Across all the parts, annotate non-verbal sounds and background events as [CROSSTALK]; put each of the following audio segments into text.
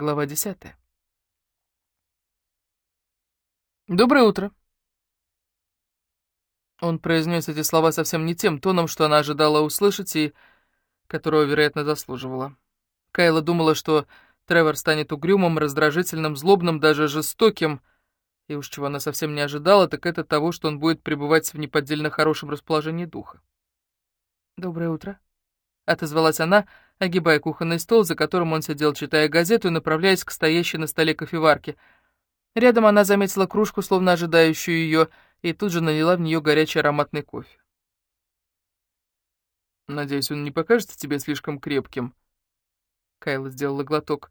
Глава десятая. «Доброе утро!» Он произнес эти слова совсем не тем тоном, что она ожидала услышать и которого, вероятно, заслуживала. Кайла думала, что Тревор станет угрюмым, раздражительным, злобным, даже жестоким, и уж чего она совсем не ожидала, так это того, что он будет пребывать в неподдельно хорошем расположении духа. «Доброе утро», — отозвалась она, огибая кухонный стол, за которым он сидел, читая газету и направляясь к стоящей на столе кофеварке. Рядом она заметила кружку, словно ожидающую ее, и тут же налила в нее горячий ароматный кофе. «Надеюсь, он не покажется тебе слишком крепким?» Кайла сделала глоток.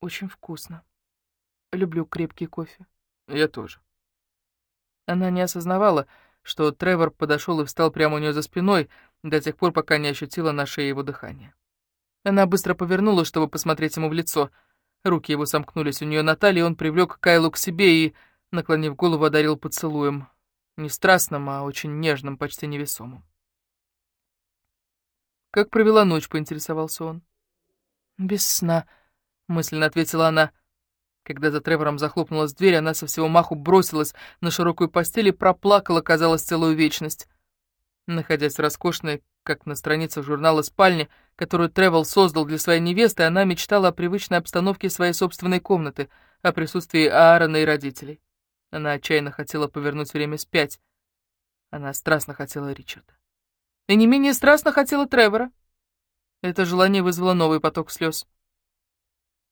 «Очень вкусно. Люблю крепкий кофе». Я тоже. Она не осознавала, что Тревор подошел и встал прямо у нее за спиной, до тех пор, пока не ощутила на шее его дыхание. Она быстро повернулась, чтобы посмотреть ему в лицо. Руки его сомкнулись у нее на талии, он привлек Кайлу к себе и, наклонив голову, одарил поцелуем. Не страстным, а очень нежным, почти невесомым. «Как провела ночь?» — поинтересовался он. «Без сна», — мысленно ответила она. Когда за Тревором захлопнулась дверь, она со всего маху бросилась на широкую постель и проплакала, казалось, целую вечность. Находясь роскошной, как на страницах журнала «Спальни», которую Тревел создал для своей невесты, она мечтала о привычной обстановке своей собственной комнаты, о присутствии Аарона и родителей. Она отчаянно хотела повернуть время спять. Она страстно хотела Ричарда. И не менее страстно хотела Тревора. Это желание вызвало новый поток слез.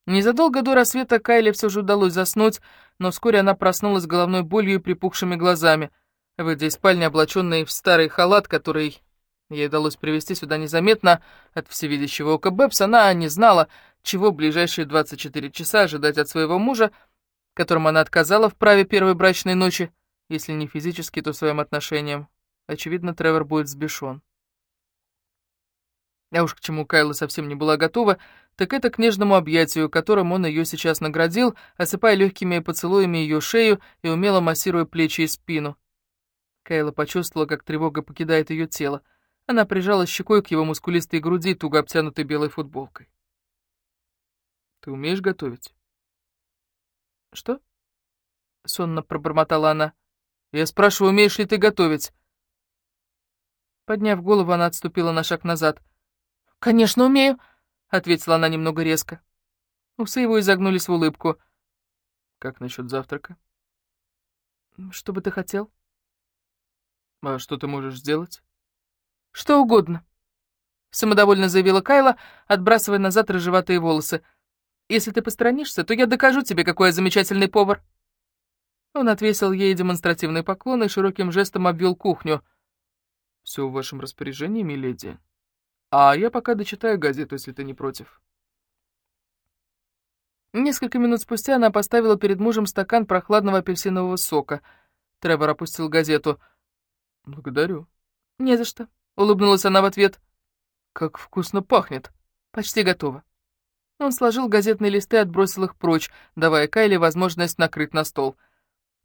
Незадолго до рассвета Кайле все же удалось заснуть, но вскоре она проснулась головной болью и припухшими глазами. Выйдя из спальни, облаченной в старый халат, который ей удалось привезти сюда незаметно от всевидящего ока Бэбс, она не знала, чего в ближайшие 24 часа ожидать от своего мужа, которому она отказала в праве первой брачной ночи, если не физически, то своим отношением. Очевидно, Тревор будет сбешен. А уж к чему Кайла совсем не была готова, так это к нежному объятию, которым он ее сейчас наградил, осыпая легкими поцелуями ее шею и умело массируя плечи и спину. Кайла почувствовала, как тревога покидает ее тело. Она прижала щекой к его мускулистой груди, туго обтянутой белой футболкой. «Ты умеешь готовить?» «Что?» — сонно пробормотала она. «Я спрашиваю, умеешь ли ты готовить?» Подняв голову, она отступила на шаг назад — «Конечно, умею», — ответила она немного резко. Усы его изогнулись в улыбку. «Как насчет завтрака?» «Что бы ты хотел?» «А что ты можешь сделать?» «Что угодно», — самодовольно заявила Кайла, отбрасывая назад рыжеватые волосы. «Если ты посторонишься, то я докажу тебе, какой я замечательный повар». Он отвесил ей демонстративный поклон и широким жестом обвел кухню. «Все в вашем распоряжении, миледи?» А я пока дочитаю газету, если ты не против. Несколько минут спустя она поставила перед мужем стакан прохладного апельсинового сока. Тревор опустил газету. «Благодарю». «Не за что», — улыбнулась она в ответ. «Как вкусно пахнет. Почти готово». Он сложил газетные листы и отбросил их прочь, давая Кайле возможность накрыть на стол.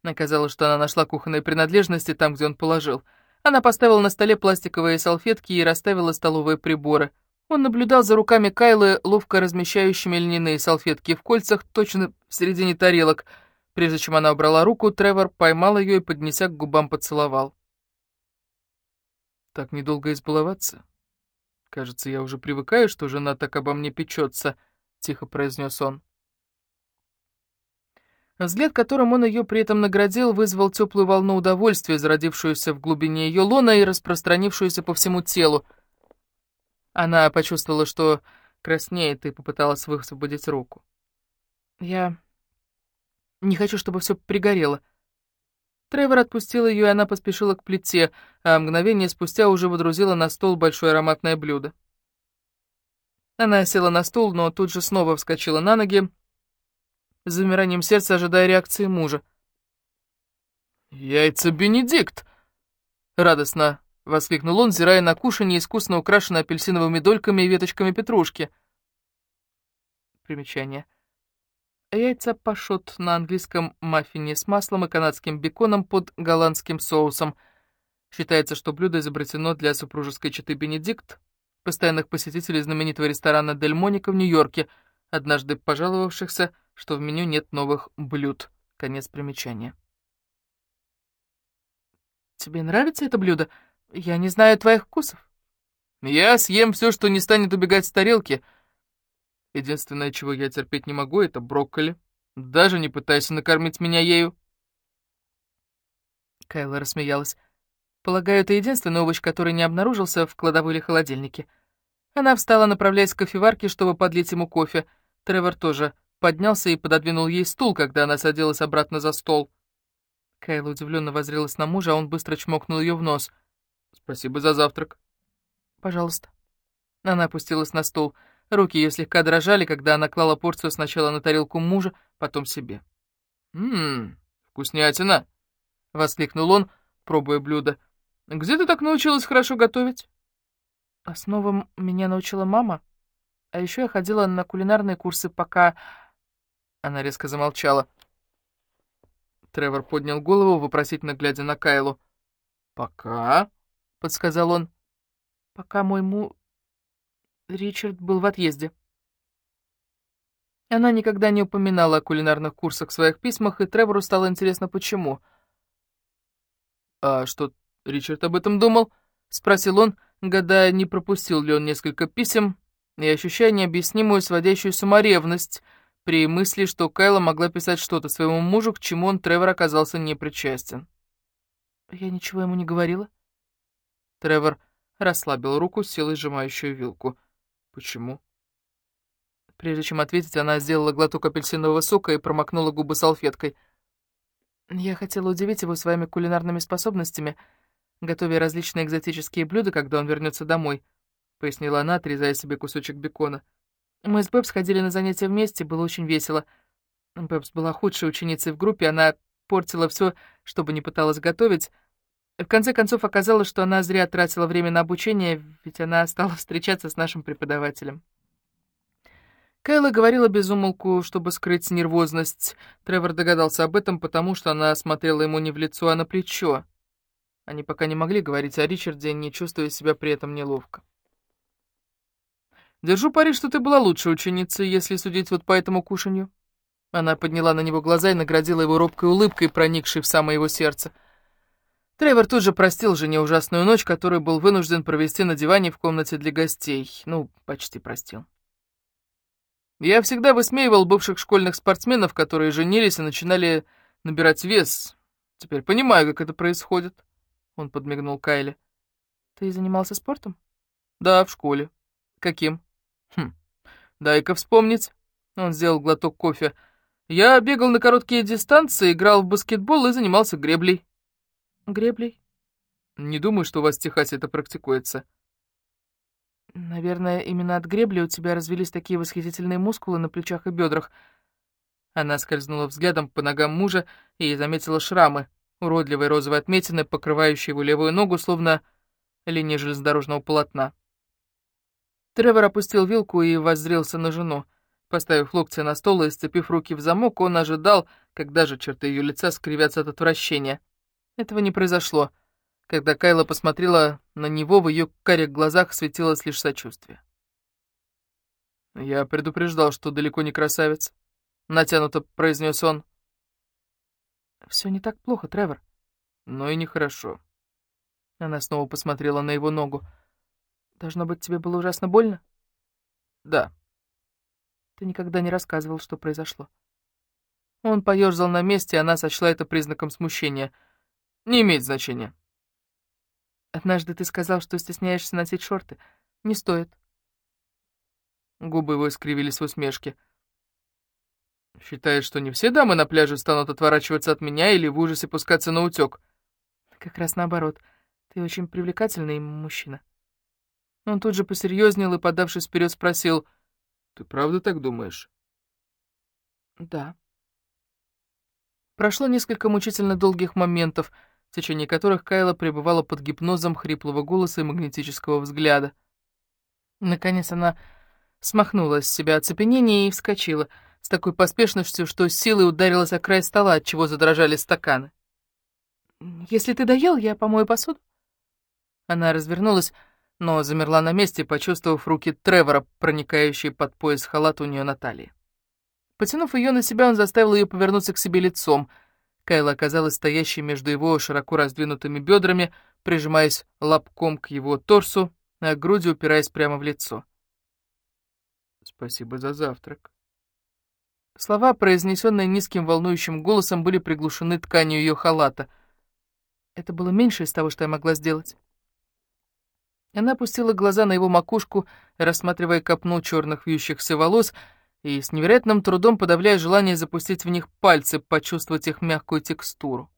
Оказалось, что она нашла кухонные принадлежности там, где он положил — она поставила на столе пластиковые салфетки и расставила столовые приборы. Он наблюдал за руками Кайлы, ловко размещающими льняные салфетки в кольцах, точно в середине тарелок. Прежде чем она убрала руку, Тревор поймал ее и, поднеся к губам, поцеловал. «Так недолго избаловаться? Кажется, я уже привыкаю, что жена так обо мне печется», — тихо произнес он. Взгляд, которым он ее при этом наградил, вызвал теплую волну удовольствия, зародившуюся в глубине ее лона и распространившуюся по всему телу. Она почувствовала, что краснеет, и попыталась высвободить руку. «Я не хочу, чтобы все пригорело». Тревор отпустил ее, и она поспешила к плите, а мгновение спустя уже водрузила на стол большое ароматное блюдо. Она села на стул, но тут же снова вскочила на ноги, с замиранием сердца ожидая реакции мужа. «Яйца Бенедикт!» — радостно воскликнул он, зирая на кушанье, искусно украшенное апельсиновыми дольками и веточками петрушки. Примечание. Яйца пашот на английском маффине с маслом и канадским беконом под голландским соусом. Считается, что блюдо изобретено для супружеской четы Бенедикт, постоянных посетителей знаменитого ресторана «Дель Моника» в Нью-Йорке — однажды пожаловавшихся, что в меню нет новых блюд. Конец примечания. «Тебе нравится это блюдо? Я не знаю твоих вкусов». «Я съем все, что не станет убегать с тарелки. Единственное, чего я терпеть не могу, это брокколи. Даже не пытайся накормить меня ею». Кайла рассмеялась. «Полагаю, это единственный овощ, который не обнаружился в кладовой или холодильнике». Она встала, направляясь к кофеварке, чтобы подлить ему кофе. Тревор тоже поднялся и пододвинул ей стул, когда она садилась обратно за стол. Кайла удивленно возрилась на мужа, а он быстро чмокнул ее в нос. «Спасибо за завтрак». «Пожалуйста». Она опустилась на стул. Руки ее слегка дрожали, когда она клала порцию сначала на тарелку мужа, потом себе. «Ммм, вкуснятина!» — воскликнул он, пробуя блюдо. «Где ты так научилась хорошо готовить?» «Основам меня научила мама. А еще я ходила на кулинарные курсы, пока...» Она резко замолчала. Тревор поднял голову, вопросительно глядя на Кайлу. «Пока?» — подсказал он. «Пока мой му... Ричард был в отъезде». Она никогда не упоминала о кулинарных курсах в своих письмах, и Тревору стало интересно, почему. «А что Ричард об этом думал?» — спросил он, гадая, не пропустил ли он несколько писем, и ощущая необъяснимую сводящую саморевность — при мысли, что Кайла могла писать что-то своему мужу, к чему он, Тревор, оказался непричастен. «Я ничего ему не говорила?» Тревор расслабил руку, силой сжимающую вилку. «Почему?» Прежде чем ответить, она сделала глоток апельсинового сока и промокнула губы салфеткой. «Я хотела удивить его своими кулинарными способностями, готовя различные экзотические блюда, когда он вернется домой», — пояснила она, отрезая себе кусочек бекона. Мы с Бэбс ходили на занятия вместе, было очень весело. Бэбс была худшей ученицей в группе, она портила все, чтобы не пыталась готовить. В конце концов оказалось, что она зря тратила время на обучение, ведь она стала встречаться с нашим преподавателем. Кайла говорила без умолку, чтобы скрыть нервозность. Тревор догадался об этом, потому что она смотрела ему не в лицо, а на плечо. Они пока не могли говорить о Ричарде, не чувствуя себя при этом неловко. Держу пари, что ты была лучшей ученицей, если судить вот по этому кушанью». Она подняла на него глаза и наградила его робкой улыбкой, проникшей в самое его сердце. Тревор тут же простил жене ужасную ночь, которую был вынужден провести на диване в комнате для гостей. Ну, почти простил. Я всегда высмеивал бывших школьных спортсменов, которые женились и начинали набирать вес. Теперь понимаю, как это происходит. Он подмигнул Кайле. Ты занимался спортом? Да, в школе. Каким? Хм, дай-ка вспомнить. Он сделал глоток кофе. Я бегал на короткие дистанции, играл в баскетбол и занимался греблей. Греблей? Не думаю, что у вас в Техасе это практикуется. Наверное, именно от гребли у тебя развились такие восхитительные мускулы на плечах и бедрах. Она скользнула взглядом по ногам мужа и заметила шрамы, уродливые розовые отметины, покрывающие его левую ногу, словно линия железнодорожного полотна. Тревор опустил вилку и воззрелся на жену. Поставив локти на стол и сцепив руки в замок, он ожидал, когда же черты ее лица скривятся от отвращения. Этого не произошло. Когда Кайла посмотрела на него, в ее карих глазах светилось лишь сочувствие. «Я предупреждал, что далеко не красавец», — натянуто произнес он. «Все не так плохо, Тревор». «Но и нехорошо». Она снова посмотрела на его ногу. Должно быть, тебе было ужасно больно? Да. Ты никогда не рассказывал, что произошло. Он поёрзал на месте, и она сочла это признаком смущения. Не имеет значения. Однажды ты сказал, что стесняешься носить шорты. Не стоит. Губы его искривились в усмешке. Считаешь, что не все дамы на пляже станут отворачиваться от меня или в ужасе пускаться на утёк? Как раз наоборот. Ты очень привлекательный мужчина. Он тут же посерьезнел и, подавшись вперед, спросил, «Ты правда так думаешь?» «Да». Прошло несколько мучительно долгих моментов, в течение которых Кайла пребывала под гипнозом хриплого голоса и магнетического взгляда. Наконец она смахнула с себя оцепенение и вскочила с такой поспешностью, что силой ударилась о край стола, от чего задрожали стаканы. «Если ты доел, я помою посуду». Она развернулась, но замерла на месте, почувствовав руки Тревора, проникающие под пояс халата у нее на талии. Потянув ее на себя, он заставил ее повернуться к себе лицом. Кайла оказалась стоящей между его широко раздвинутыми бедрами, прижимаясь лобком к его торсу, а грудью упираясь прямо в лицо. «Спасибо за завтрак». Слова, произнесенные низким волнующим голосом, были приглушены тканью ее халата. Это было меньше из того, что я могла сделать. Она опустила глаза на его макушку, рассматривая копну черных вьющихся волос, и с невероятным трудом подавляя желание запустить в них пальцы, почувствовать их мягкую текстуру.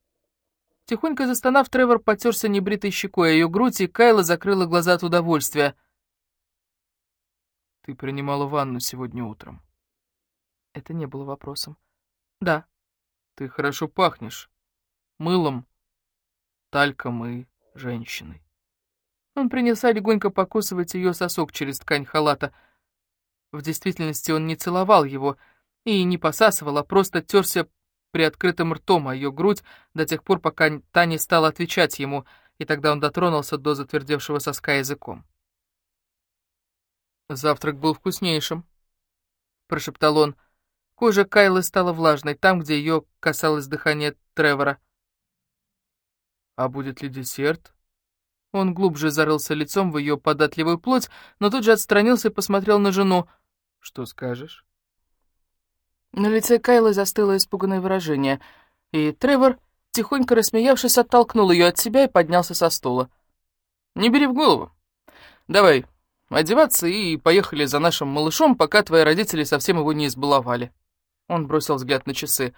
Тихонько застонав, Тревор потерся небритой щекой о ее грудь, и Кайла закрыла глаза от удовольствия. «Ты принимала ванну сегодня утром?» Это не было вопросом. «Да». «Ты хорошо пахнешь. Мылом, тальком и женщиной». Он принялся легонько покусывать ее сосок через ткань халата. В действительности он не целовал его и не посасывал, а просто терся приоткрытым ртом о ее грудь до тех пор, пока та не стала отвечать ему, и тогда он дотронулся до затвердевшего соска языком. «Завтрак был вкуснейшим», — прошептал он. Кожа Кайлы стала влажной, там, где ее касалось дыхание Тревора. «А будет ли десерт?» Он глубже зарылся лицом в ее податливую плоть, но тут же отстранился и посмотрел на жену. «Что скажешь?» На лице Кайлы застыло испуганное выражение, и Тревор, тихонько рассмеявшись, оттолкнул ее от себя и поднялся со стула. «Не бери в голову. Давай одеваться и поехали за нашим малышом, пока твои родители совсем его не избаловали». Он бросил взгляд на часы.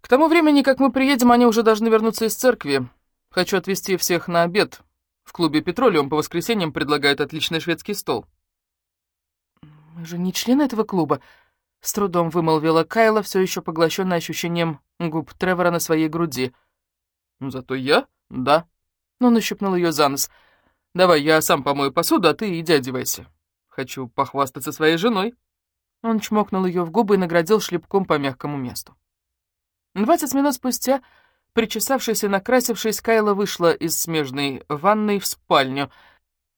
«К тому времени, как мы приедем, они уже должны вернуться из церкви. Хочу отвезти всех на обед. В клубе «Петролиум» по воскресеньям предлагают отличный шведский стол». «Мы же не члены этого клуба», — с трудом вымолвила Кайла, все еще поглощенная ощущением губ Тревора на своей груди. «Ну, зато я? Да». Но он ущипнул ее за нос. «Давай, я сам помою посуду, а ты иди одевайся. Хочу похвастаться своей женой». Он чмокнул ее в губы и наградил шлепком по мягкому месту. Двадцать минут спустя Причесавшись и накрасившись, Кайла вышла из смежной ванной в спальню.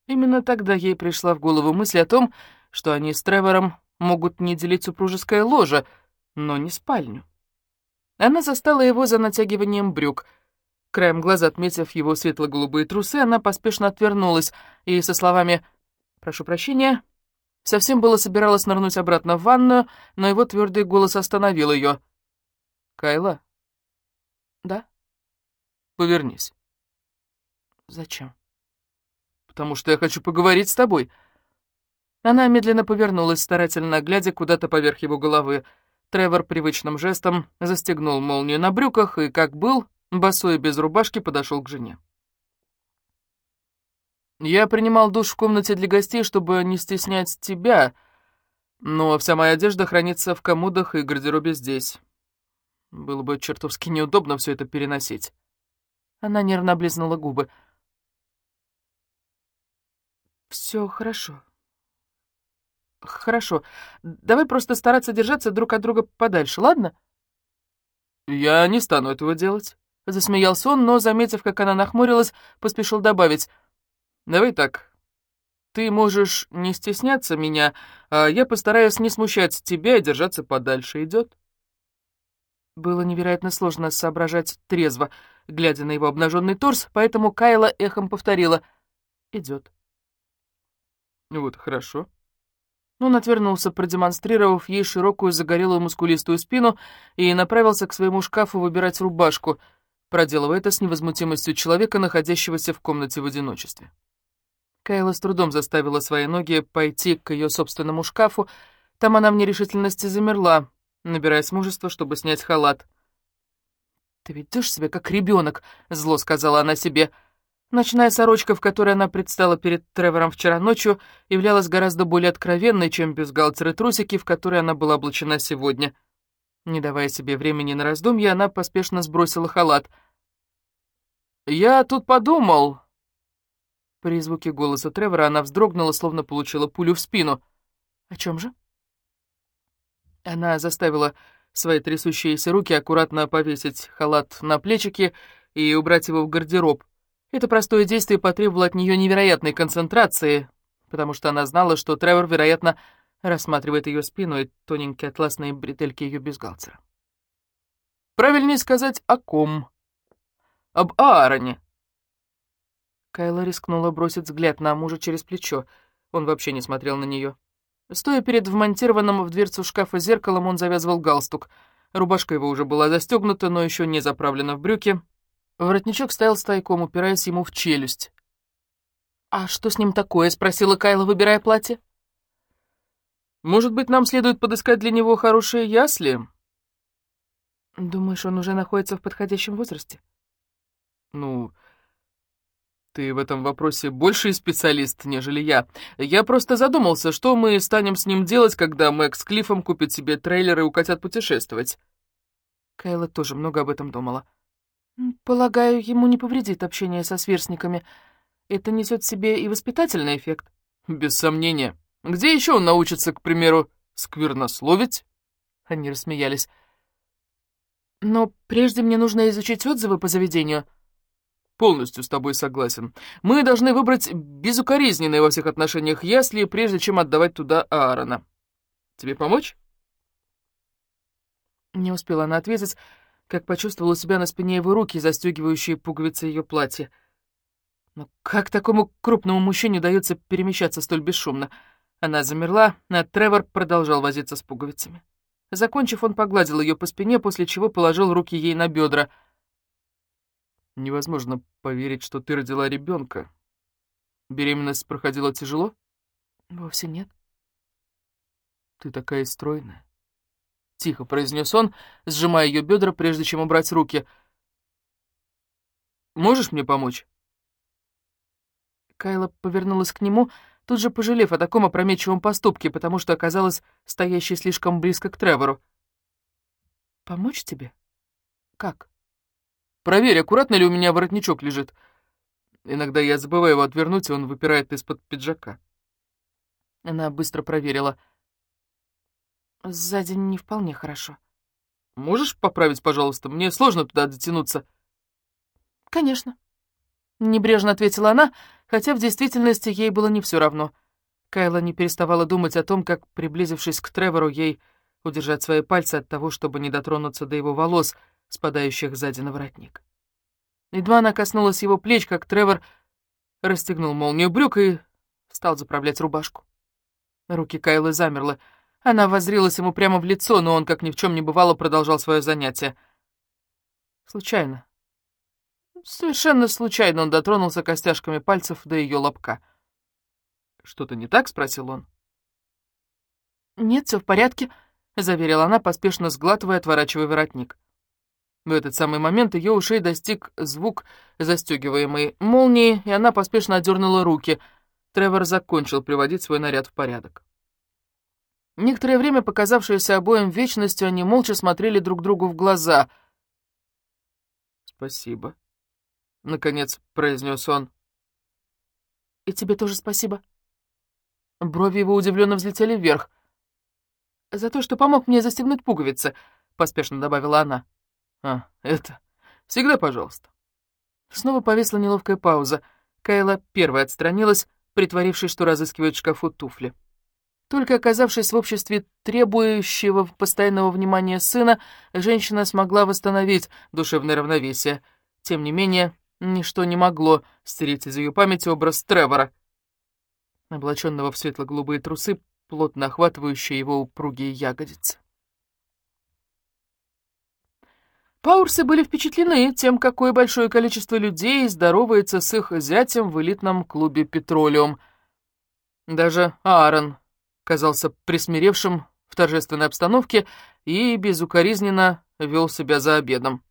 Именно тогда ей пришла в голову мысль о том, что они с Тревором могут не делить супружеское ложе, но не спальню. Она застала его за натягиванием брюк. Краем глаза отметив его светло-голубые трусы, она поспешно отвернулась и со словами «Прошу прощения», совсем было собиралась нырнуть обратно в ванную, но его твердый голос остановил ее. «Кайла?» «Да?» «Повернись». «Зачем?» «Потому что я хочу поговорить с тобой». Она медленно повернулась, старательно глядя куда-то поверх его головы. Тревор привычным жестом застегнул молнию на брюках и, как был, босой без рубашки подошел к жене. «Я принимал душ в комнате для гостей, чтобы не стеснять тебя, но вся моя одежда хранится в комодах и гардеробе здесь. Было бы чертовски неудобно все это переносить. Она нервно облизнула губы. Все хорошо. Хорошо. Давай просто стараться держаться друг от друга подальше, ладно? Я не стану этого делать. Засмеялся он, но, заметив, как она нахмурилась, поспешил добавить. Давай так. Ты можешь не стесняться меня, а я постараюсь не смущать тебя и держаться подальше. Идет? Было невероятно сложно соображать трезво, глядя на его обнаженный торс, поэтому Кайла эхом повторила «Идет». «Вот хорошо». Он отвернулся, продемонстрировав ей широкую загорелую мускулистую спину и направился к своему шкафу выбирать рубашку, проделывая это с невозмутимостью человека, находящегося в комнате в одиночестве. Кайла с трудом заставила свои ноги пойти к ее собственному шкафу, там она в нерешительности замерла, набираясь мужества, чтобы снять халат. «Ты ведешь себя как ребенок», — зло сказала она себе. Ночная сорочка, в которой она предстала перед Тревором вчера ночью, являлась гораздо более откровенной, чем бюстгальтер и трусики, в которые она была облачена сегодня. Не давая себе времени на раздумья, она поспешно сбросила халат. «Я тут подумал...» При звуке голоса Тревора она вздрогнула, словно получила пулю в спину. «О чем же?» Она заставила свои трясущиеся руки аккуратно повесить халат на плечики и убрать его в гардероб. Это простое действие потребовало от нее невероятной концентрации, потому что она знала, что Тревор, вероятно, рассматривает ее спину и тоненькие атласные бретельки ее бюстгальтера. Правильнее сказать о ком. Об Аароне. Кайла рискнула бросить взгляд на мужа через плечо. Он вообще не смотрел на нее. Стоя перед вмонтированным в дверцу шкафа зеркалом, он завязывал галстук. Рубашка его уже была застегнута, но еще не заправлена в брюки. Воротничок стоял стайком, упираясь ему в челюсть. «А что с ним такое?» — спросила Кайла, выбирая платье. «Может быть, нам следует подыскать для него хорошие ясли?» «Думаешь, он уже находится в подходящем возрасте?» «Ну, ты в этом вопросе больший специалист, нежели я. Я просто задумался, что мы станем с ним делать, когда Мэг с Клиффом купит себе трейлер и укатят путешествовать. Кайла тоже много об этом думала. Полагаю, ему не повредит общение со сверстниками. Это несет в себе и воспитательный эффект. Без сомнения. Где еще он научится, к примеру, сквернословить? Они рассмеялись. Но прежде мне нужно изучить отзывы по заведению — Полностью с тобой согласен. Мы должны выбрать безукоризненные во всех отношениях ясли, прежде чем отдавать туда Аарона. Тебе помочь?» Не успела она ответить, как почувствовала себя на спине его руки, застегивающие пуговицы ее платья. Но как такому крупному мужчине удается перемещаться столь бесшумно? Она замерла, а Тревор продолжал возиться с пуговицами. Закончив, он погладил ее по спине, после чего положил руки ей на бедра — Невозможно поверить, что ты родила ребенка. Беременность проходила тяжело? Вовсе нет. Ты такая стройная. Тихо произнес он, сжимая ее бедра, прежде чем убрать руки. Можешь мне помочь? Кайла повернулась к нему, тут же пожалев о таком опрометчивом поступке, потому что оказалась стоящей слишком близко к Тревору. «Помочь тебе? Как?» Проверь, аккуратно ли у меня воротничок лежит. Иногда я забываю его отвернуть, и он выпирает из-под пиджака. Она быстро проверила. Сзади не вполне хорошо. Можешь поправить, пожалуйста? Мне сложно туда дотянуться. Конечно. Небрежно ответила она, хотя в действительности ей было не все равно. Кайла не переставала думать о том, как, приблизившись к Тревору, ей удержать свои пальцы от того, чтобы не дотронуться до его волос — спадающих сзади на воротник. Едва она коснулась его плеч, как Тревор расстегнул молнию брюк и стал заправлять рубашку. Руки Кайлы замерли. Она воззрилась ему прямо в лицо, но он, как ни в чем не бывало, продолжал свое занятие. Случайно. Совершенно случайно он дотронулся костяшками пальцев до ее лобка. «Что-то не так?» — спросил он. «Нет, все в порядке», — заверила она, поспешно сглатывая, отворачивая воротник. В этот самый момент ее ушей достиг звук застегиваемой молнии, и она поспешно отдернула руки. Тревор закончил приводить свой наряд в порядок. Некоторое время, показавшееся обоим вечностью, они молча смотрели друг другу в глаза. «Спасибо», — наконец произнес он. «И тебе тоже спасибо». Брови его удивленно взлетели вверх. «За то, что помог мне застегнуть пуговицы», — поспешно добавила она. «А, это... Всегда пожалуйста». Снова повисла неловкая пауза. Кайла первая отстранилась, притворившись, что разыскивает в шкафу туфли. Только оказавшись в обществе требующего постоянного внимания сына, женщина смогла восстановить душевное равновесие. Тем не менее, ничто не могло стереть из ее памяти образ Тревора, облаченного в светло-голубые трусы, плотно охватывающие его упругие ягодицы. Паурсы были впечатлены тем, какое большое количество людей здоровается с их зятем в элитном клубе «Петролиум». Даже Аарон казался присмиревшим в торжественной обстановке и безукоризненно вел себя за обедом.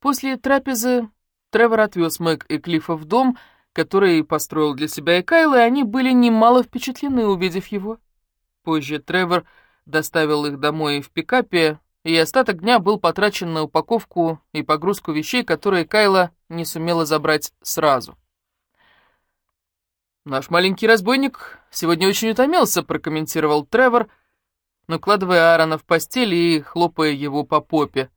После трапезы Тревор отвез Мэг и Клиффа в дом, который построил для себя и Кайла, и они были немало впечатлены, увидев его. Позже Тревор доставил их домой в пикапе, и остаток дня был потрачен на упаковку и погрузку вещей, которые Кайла не сумела забрать сразу. «Наш маленький разбойник сегодня очень утомился», — прокомментировал Тревор, накладывая Аарона в постель и хлопая его по попе.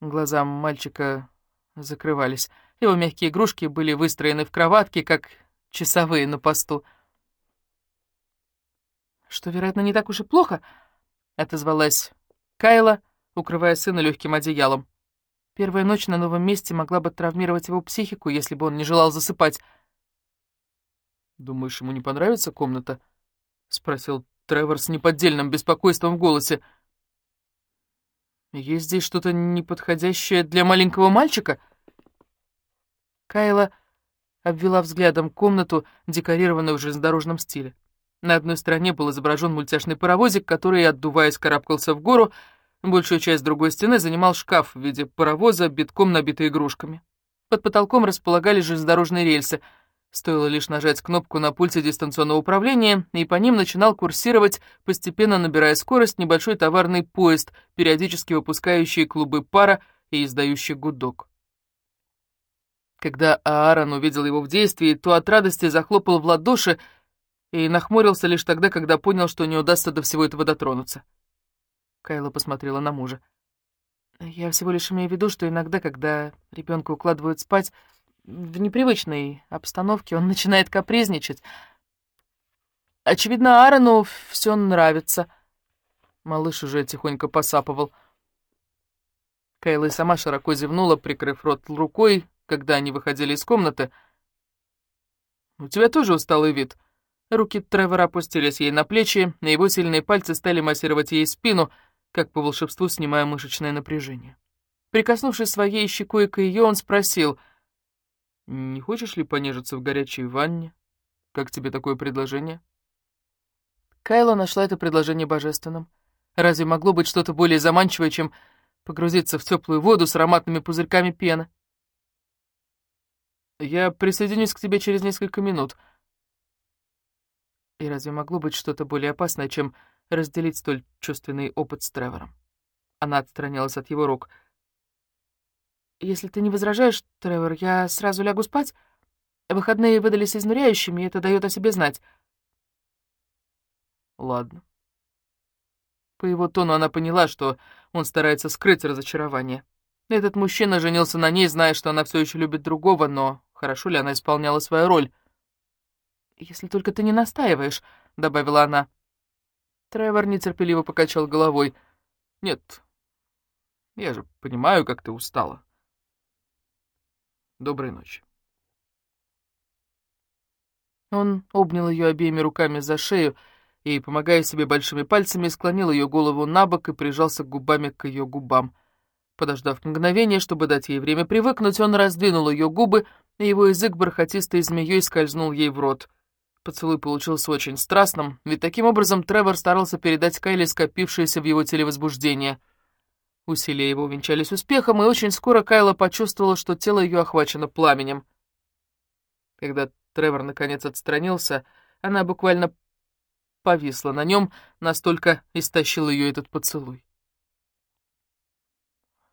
Глаза мальчика закрывались. Его мягкие игрушки были выстроены в кроватке, как часовые на посту. «Что, вероятно, не так уж и плохо?» — отозвалась Кайла, укрывая сына легким одеялом. Первая ночь на новом месте могла бы травмировать его психику, если бы он не желал засыпать. «Думаешь, ему не понравится комната?» — спросил Тревор с неподдельным беспокойством в голосе. «Есть здесь что-то неподходящее для маленького мальчика?» Кайла обвела взглядом комнату, декорированную в железнодорожном стиле. На одной стороне был изображен мультяшный паровозик, который, отдуваясь, карабкался в гору. Большую часть другой стены занимал шкаф в виде паровоза, битком набитый игрушками. Под потолком располагались железнодорожные рельсы. Стоило лишь нажать кнопку на пульте дистанционного управления, и по ним начинал курсировать, постепенно набирая скорость, небольшой товарный поезд, периодически выпускающий клубы пара и издающий гудок. Когда Аарон увидел его в действии, то от радости захлопал в ладоши и нахмурился лишь тогда, когда понял, что не удастся до всего этого дотронуться. Кайла посмотрела на мужа. «Я всего лишь имею в виду, что иногда, когда ребенка укладывают спать, в непривычной обстановке он [LAUGHS] начинает капризничать. Очевидно, Аарону все нравится». Малыш уже тихонько посапывал. Кайла и сама широко зевнула, прикрыв рот рукой, когда они выходили из комнаты. «У тебя тоже усталый вид». Руки Тревора опустились ей на плечи, и его сильные пальцы стали массировать ей спину, как по волшебству снимая мышечное напряжение. Прикоснувшись своей щекой к ее, он спросил, «Не хочешь ли понежиться в горячей ванне? Как тебе такое предложение?» Кайла нашла это предложение божественным. Разве могло быть что-то более заманчивое, чем погрузиться в теплую воду с ароматными пузырьками пены? Я присоединюсь к тебе через несколько минут. И разве могло быть что-то более опасное, чем разделить столь чувственный опыт с Тревором? Она отстранилась от его рук. «Если ты не возражаешь, Тревор, я сразу лягу спать. Выходные выдались изнуряющими, и это дает о себе знать». «Ладно». По его тону она поняла, что он старается скрыть разочарование. Этот мужчина женился на ней, зная, что она все еще любит другого, но хорошо ли она исполняла свою роль. «Если только ты не настаиваешь», — добавила она. Тревор нетерпеливо покачал головой. «Нет, я же понимаю, как ты устала. Доброй ночи». Он обнял ее обеими руками за шею и, помогая себе большими пальцами, склонил ее голову на бок и прижался губами к ее губам. Подождав мгновение, чтобы дать ей время привыкнуть, он раздвинул ее губы, и его язык бархатистой змеей скользнул ей в рот. Поцелуй получился очень страстным, ведь таким образом Тревор старался передать Кайле скопившееся в его теле возбуждение. Усилия его увенчались успехом, и очень скоро Кайла почувствовала, что тело ее охвачено пламенем. Когда Тревор наконец отстранился, она буквально повисла на нем, настолько истощил ее этот поцелуй.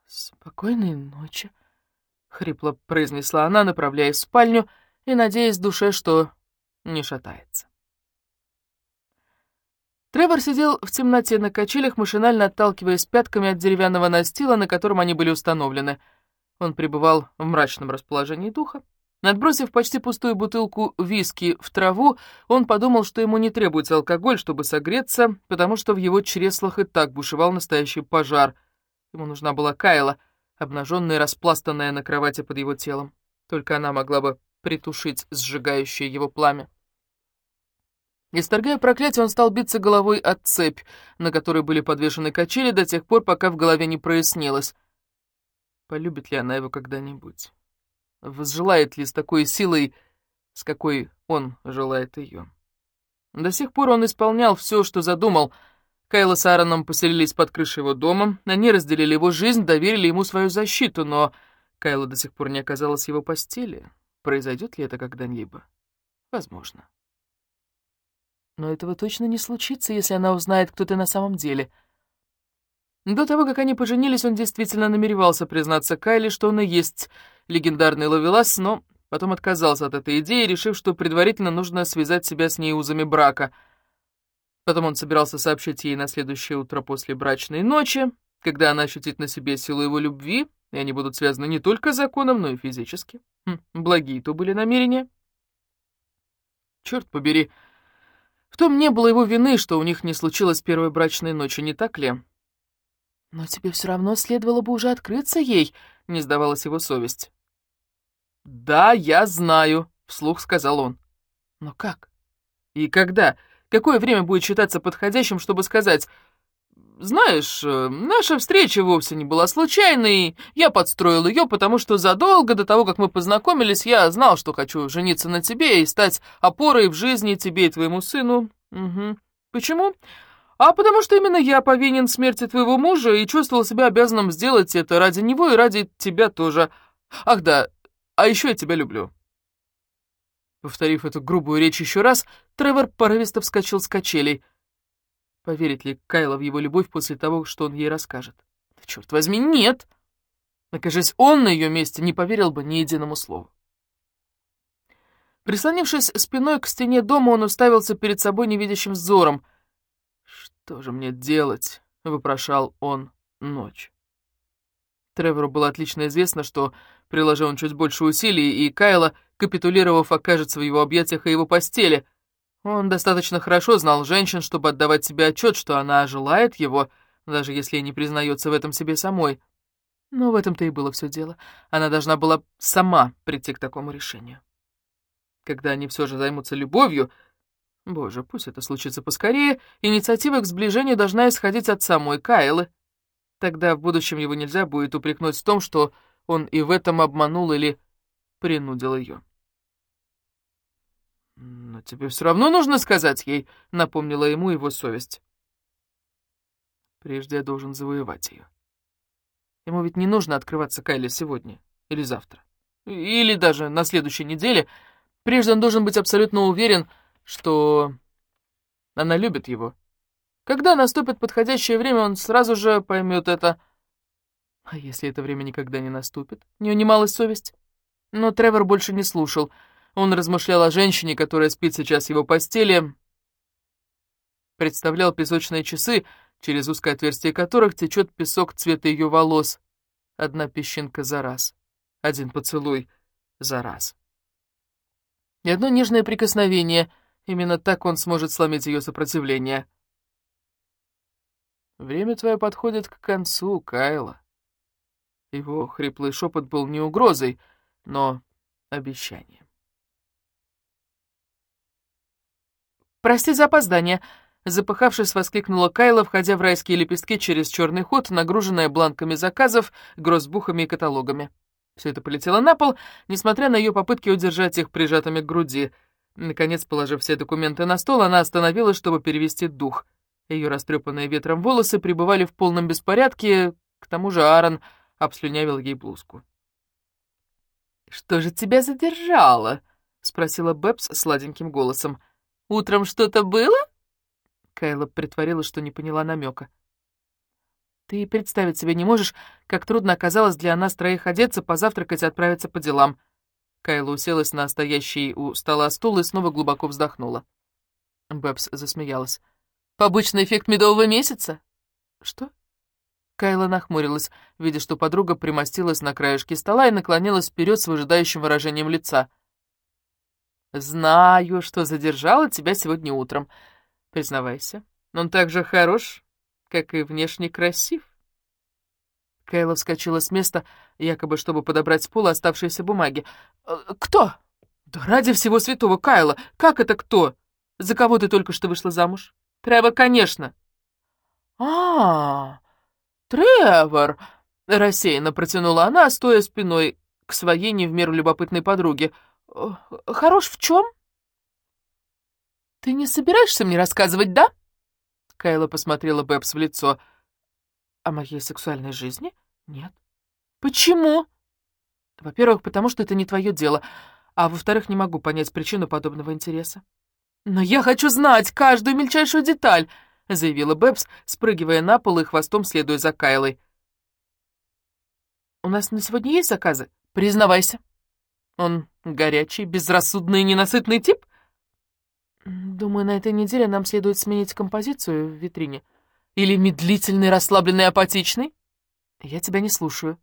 «Спокойной ночи», — хрипло произнесла она, направляясь в спальню и надеясь в душе, что не шатается. Тревор сидел в темноте на качелях, машинально отталкиваясь пятками от деревянного настила, на котором они были установлены. Он пребывал в мрачном расположении духа. Отбросив почти пустую бутылку виски в траву, он подумал, что ему не требуется алкоголь, чтобы согреться, потому что в его чреслах и так бушевал настоящий пожар — Ему нужна была Кайла, обнаженная и распластанная на кровати под его телом. Только она могла бы притушить сжигающее его пламя. Исторгая проклятие, он стал биться головой от цепь, на которой были подвешены качели до тех пор, пока в голове не прояснилось. Полюбит ли она его когда-нибудь? Возжелает ли с такой силой, с какой он желает ее? До сих пор он исполнял все, что задумал — Кайла с Аароном поселились под крышей его дома, они разделили его жизнь, доверили ему свою защиту, но Кайла до сих пор не оказалась в его постели. Произойдет ли это когда-либо? Возможно. Но этого точно не случится, если она узнает, кто ты на самом деле. До того, как они поженились, он действительно намеревался признаться Кайле, что он и есть легендарный Ловелас, но потом отказался от этой идеи, решив, что предварительно нужно связать себя с ней узами брака — Потом он собирался сообщить ей на следующее утро после брачной ночи, когда она ощутит на себе силу его любви, и они будут связаны не только законом, но и физически. Хм, благие то были намерения. Черт побери, в том не было его вины, что у них не случилось первой брачной ночи, не так ли? Но тебе все равно следовало бы уже открыться ей, не сдавалась его совесть. «Да, я знаю», — вслух сказал он. «Но как? И когда? Какое время будет считаться подходящим, чтобы сказать... Знаешь, э, наша встреча вовсе не была случайной. Я подстроил ее, потому что задолго до того, как мы познакомились, я знал, что хочу жениться на тебе и стать опорой в жизни тебе и твоему сыну. Угу. Почему? А потому что именно я повинен в смерти твоего мужа и чувствовал себя обязанным сделать это ради него и ради тебя тоже. Ах да, а еще я тебя люблю». Повторив эту грубую речь еще раз, Тревор порывисто вскочил с качелей. Поверит ли Кайла в его любовь после того, что он ей расскажет? Да черт возьми, нет! Окажись, он на ее месте не поверил бы ни единому слову. Прислонившись спиной к стене дома, он уставился перед собой невидящим взором. «Что же мне делать?» — вопрошал он ночь. Тревору было отлично известно, что, приложил он чуть больше усилий, и Кайла, капитулировав, окажется в его объятиях и его постели. Он достаточно хорошо знал женщин, чтобы отдавать себе отчет, что она желает его, даже если не признается в этом себе самой. Но в этом-то и было все дело. Она должна была сама прийти к такому решению. Когда они все же займутся любовью, боже, пусть это случится поскорее, инициатива к сближению должна исходить от самой Кайлы, Тогда в будущем его нельзя будет упрекнуть в том, что он и в этом обманул или принудил ее. «Но тебе все равно нужно сказать ей», — напомнила ему его совесть. «Прежде я должен завоевать ее. Ему ведь не нужно открываться Кайле сегодня или завтра, или даже на следующей неделе. Прежде он должен быть абсолютно уверен, что она любит его, когда наступит подходящее время, он сразу же поймет это. А если это время никогда не наступит? Не унималась совесть. Но Тревор больше не слушал. Он размышлял о женщине, которая спит сейчас в его постели, представлял песочные часы, через узкое отверстие которых течет песок цвета ее волос. Одна песчинка за раз, один поцелуй за раз. И одно нежное прикосновение, именно так он сможет сломить ее сопротивление. Время твое подходит к концу, Кайла. Его хриплый шепот был не угрозой, но обещанием. «Прости за опоздание», — запыхавшись, воскликнула Кайла, входя в райские лепестки через черный ход, нагруженная бланками заказов, гроссбухами и каталогами. Все это полетело на пол, несмотря на ее попытки удержать их прижатыми к груди. Наконец, положив все документы на стол, она остановилась, чтобы перевести дух — ее растрепанные ветром волосы пребывали в полном беспорядке, к тому же Аарон обслюнявил ей блузку. «Что же тебя задержало?» — спросила Бэбс сладеньким голосом. «Утром что-то было?» Кайла притворила, что не поняла намека. «Ты представить себе не можешь, как трудно оказалось для нас троих одеться, позавтракать и отправиться по делам». Кайла уселась на стоящий у стола стул и снова глубоко вздохнула. Бэбс засмеялась. Побочный эффект медового месяца?» «Что?» Кайла нахмурилась, видя, что подруга примостилась на краешке стола и наклонилась вперед с выжидающим выражением лица. «Знаю, что задержала тебя сегодня утром. Признавайся, он так же хорош, как и внешне красив». Кайла вскочила с места, якобы чтобы подобрать с пола оставшиеся бумаги. «Э, «Кто?» «Да ради всего святого, Кайла! Как это кто? За кого ты только что вышла замуж?» Тревор, конечно. А, Тревор, рассеянно протянула она, стоя спиной к своей не в меру любопытной подруге. Хорош в чем? Ты не собираешься мне рассказывать, да? Кайла посмотрела Бэбс в лицо. О моей сексуальной жизни? Нет. Почему? Во-первых, потому что это не твое дело, а во-вторых, не могу понять причину подобного интереса. «Но я хочу знать каждую мельчайшую деталь», — заявила Бэбс, спрыгивая на пол и хвостом следуя за Кайлой. «У нас на сегодня есть заказы? Признавайся. Он горячий, безрассудный и ненасытный тип?» «Думаю, на этой неделе нам следует сменить композицию в витрине. Или медлительный, расслабленный, апатичный? Я тебя не слушаю.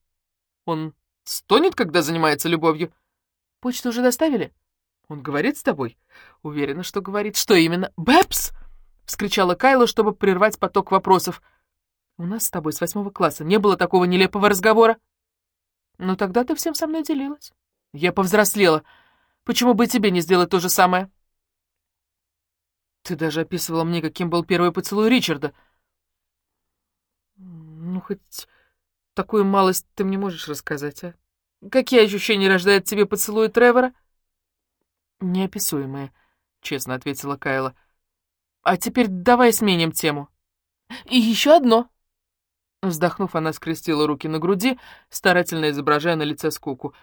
Он стонет, когда занимается любовью? Почту уже доставили? Он говорит с тобой? Уверена, что говорит. Что именно? Бэпс! Вскричала Кайла, чтобы прервать поток вопросов. У нас с тобой с восьмого класса не было такого нелепого разговора. Ну тогда ты всем со мной делилась. Я повзрослела. Почему бы тебе не сделать то же самое? Ты даже описывала мне, каким был первый поцелуй Ричарда. Ну, хоть такую малость ты мне можешь рассказать, а? Какие ощущения рождает тебе поцелуй Тревора? Неописуемые, честно ответила Кайла. А теперь давай сменим тему. И еще одно. Вздохнув, она скрестила руки на груди, старательно изображая на лице скуку.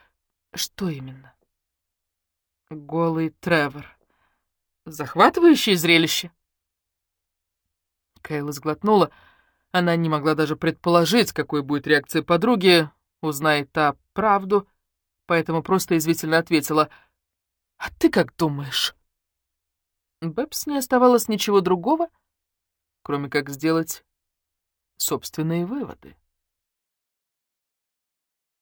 Что именно? Голый Тревор. Захватывающее зрелище. Кайла сглотнула. Она не могла даже предположить, какой будет реакция подруги, узнает та правду, поэтому просто извительно ответила. «А ты как думаешь?» Бэбс не оставалось ничего другого, кроме как сделать собственные выводы.